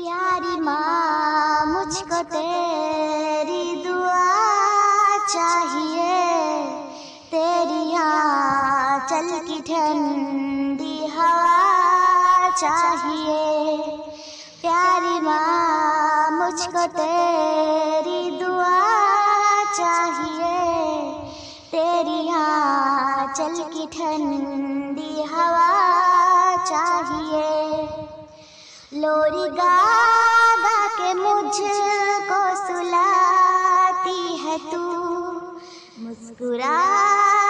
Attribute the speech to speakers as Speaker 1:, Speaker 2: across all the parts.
Speaker 1: प्यारी माँ, मुझको तेरी दुआ चाहिए। तेरी यहाँ चल की ठंडी हवा चाहिए। प्यारी माँ, मुझको तेरी दुआ चाहिए। तेरी यहाँ चल की ठंडी हवा लोरी गा के मुझको सुलाती है तू। मुस्कुरा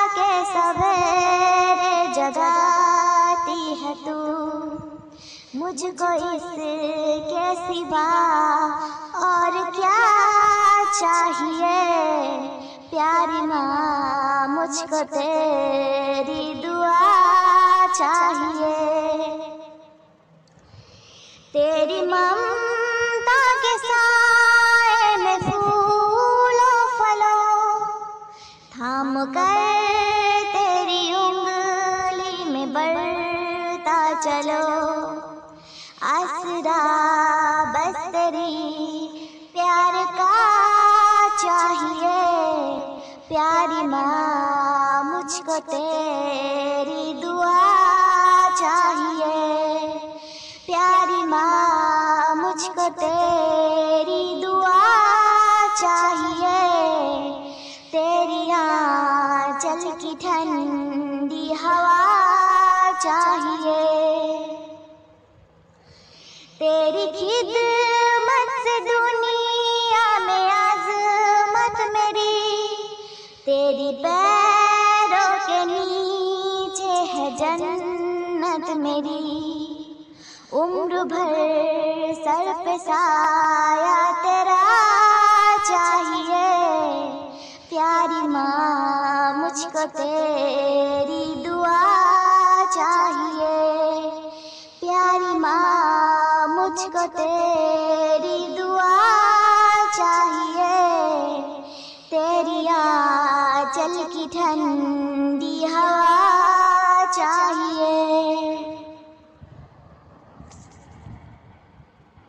Speaker 1: के सवेरे जगाती है तू। मुझको इसके सिवा और क्या चाहिए? प्यारी माँ मुझको तेरी दुआ चाहिए। थाम कर तेरी उंगली में बढ़ता चलो। आसरा बस तेरी प्यार का चाहिए। प्यारी माँ मुझको तेरी दुआ चाहिए। प्यारी माँ मुझको तेरी तेरी खिदमत से दुनिया में आजमत मेरी। तेरी पैरों के नीचे है जन्नत मेरी। उम्र भर सर पे साया तेरा चाहिए। प्यारी माँ, मुझको तेरी दुआ चाहिए। प्यारी माँ मुझको तेरी दुआ चाहिए। तेरी चल की ठंडी हवा